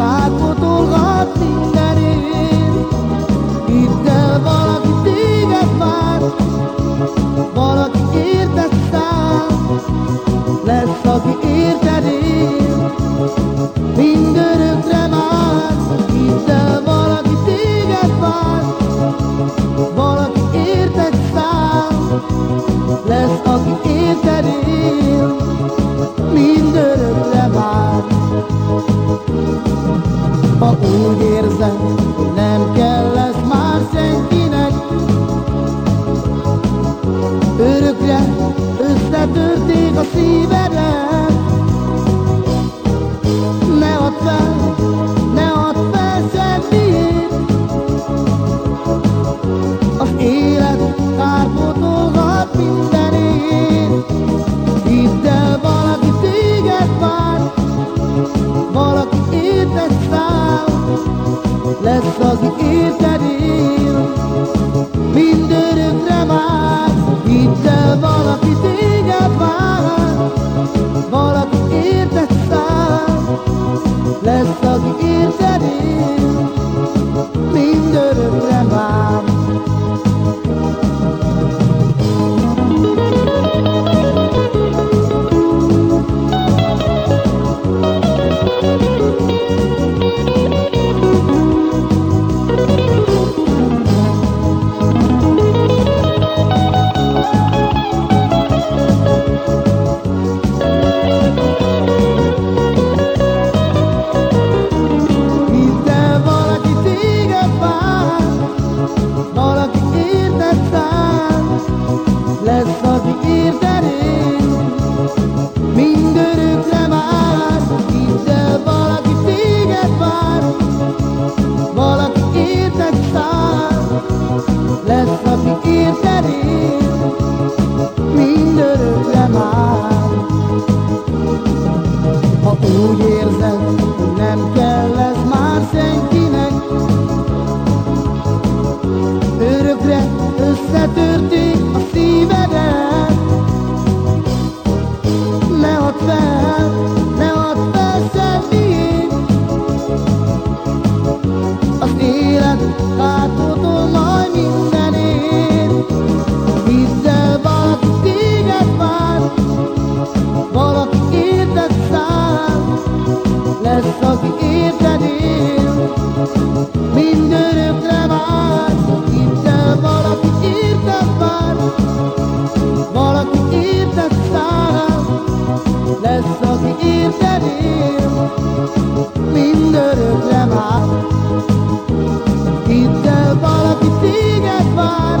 I Universal Mindörökre Úgy érzem, nem kell ez már senkinek. Örökre összetörték lesz, aki értenél. Mindörökre vár, Itt el, valaki érted már, valaki érted száll. Lesz, aki értenél, mindörökre vár. Itt el, valaki téged vár,